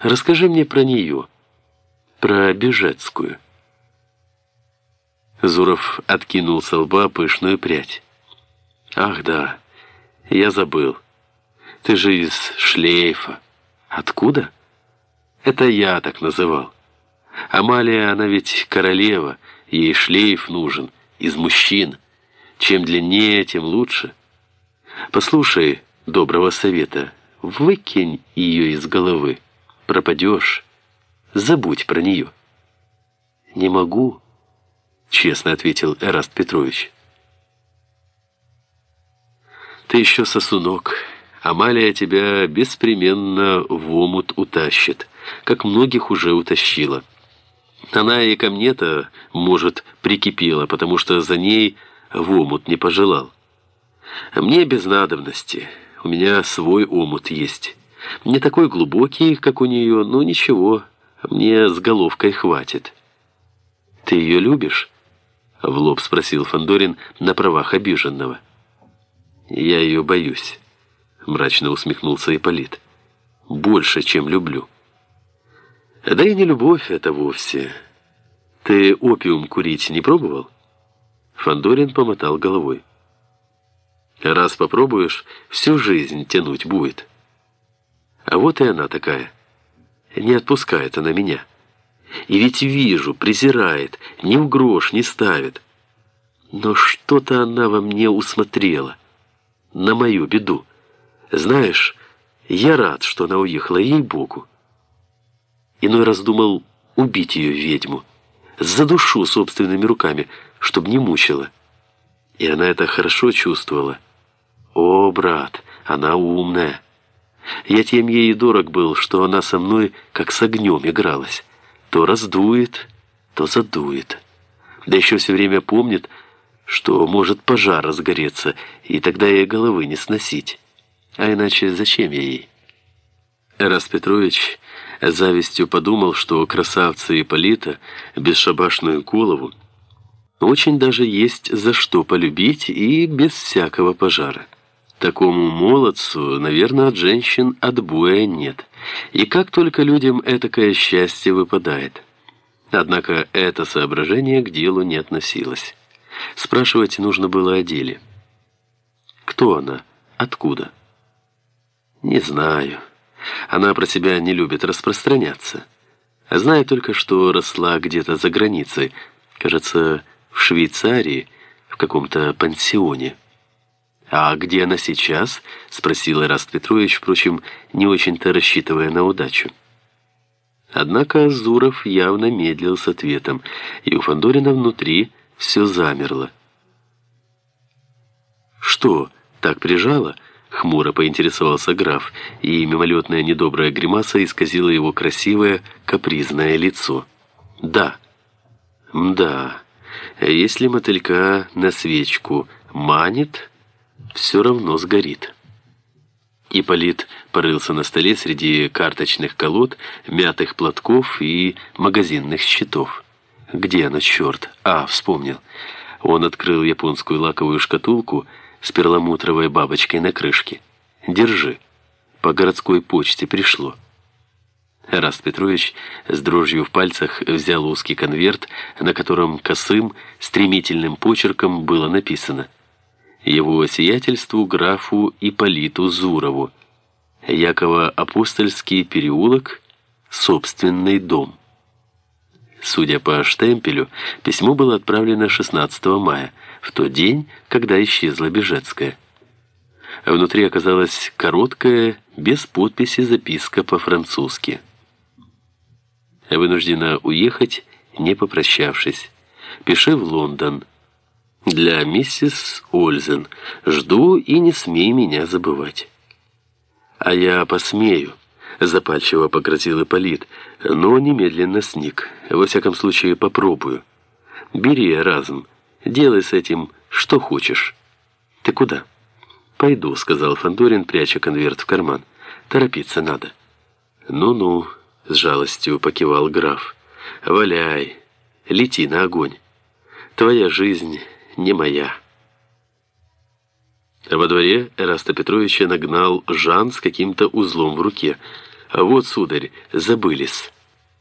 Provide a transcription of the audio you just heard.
Расскажи мне про нее, про Бежецкую». Зуров откинул со лба пышную прядь. «Ах да, я забыл. Ты же из шлейфа. Откуда?» «Это я так называл. Амалия, она ведь королева, ей шлейф нужен, из мужчин. Чем длиннее, тем лучше. Послушай доброго совета, выкинь ее из головы, пропадешь, забудь про нее». «Не могу». — честно ответил Эраст Петрович. «Ты еще сосунок. Амалия тебя беспременно в омут утащит, как многих уже утащила. Она и ко мне-то, может, прикипела, потому что за ней в омут не пожелал. А мне без надобности. У меня свой омут есть. Не такой глубокий, как у нее, но ничего, мне с головкой хватит. Ты ее любишь?» — в лоб спросил Фандорин на правах обиженного. «Я ее боюсь», — мрачно усмехнулся Ипполит. «Больше, чем люблю». «Да и не любовь это вовсе. Ты опиум курить не пробовал?» Фандорин помотал головой. «Раз попробуешь, всю жизнь тянуть будет». А вот и она такая. Не отпускает она меня. И ведь вижу, презирает, ни в грош не ставит. Но что-то она во мне усмотрела. На мою беду. Знаешь, я рад, что она уехала, ей-богу. Иной раз думал убить ее, ведьму. За душу собственными руками, чтобы не мучила. И она это хорошо чувствовала. О, брат, она умная. Я тем ей дорог был, что она со мной как с огнем игралась. То раздует, то задует. Да еще все время помнит, что может пожар разгореться, и тогда ей головы не сносить. А иначе зачем ей? Эрас Петрович завистью подумал, что красавца Ипполита, бесшабашную голову, очень даже есть за что полюбить и без всякого пожара. Такому молодцу, наверное, от женщин отбоя нет. И как только людям этакое счастье выпадает. Однако это соображение к делу не относилось. Спрашивать нужно было о деле. Кто она? Откуда? Не знаю. Она про себя не любит распространяться. Знаю только, что росла где-то за границей, кажется, в Швейцарии, в каком-то пансионе. «А где она сейчас?» — спросил Ираст Петрович, впрочем, не очень-то рассчитывая на удачу. Однако Зуров явно медлил с ответом, и у Фандорина внутри все замерло. «Что, так прижало?» — хмуро поинтересовался граф, и мимолетная недобрая гримаса исказила его красивое, капризное лицо. «Да». «Да. Если мотылька на свечку манит...» все равно сгорит. Ипполит порылся на столе среди карточных колод, мятых платков и магазинных счетов. Где оно, черт? А, вспомнил. Он открыл японскую лаковую шкатулку с перламутровой бабочкой на крышке. «Держи. По городской почте пришло». Раст Петрович с дрожью в пальцах взял узкий конверт, на котором косым, стремительным почерком было написано – его сиятельству графу Иполиту Зурову, Яково-Апостольский переулок, собственный дом. Судя по штемпелю, письмо было отправлено 16 мая, в тот день, когда исчезла Бежецкая. Внутри оказалась короткая, без подписи записка по-французски. Вынуждена уехать, не попрощавшись. Пиши в Лондон. Для миссис Ользен. Жду и не смей меня забывать. А я посмею, запальчиво погрозил Ипполит, но немедленно сник. Во всяком случае, попробую. Бери разум, делай с этим что хочешь. Ты куда? Пойду, сказал Фандорин, пряча конверт в карман. Торопиться надо. Ну-ну, с жалостью покивал граф. Валяй, лети на огонь. Твоя жизнь не моя. Во дворе Эраста Петровича нагнал Жан с каким-то узлом в руке. Вот, сударь, забылись».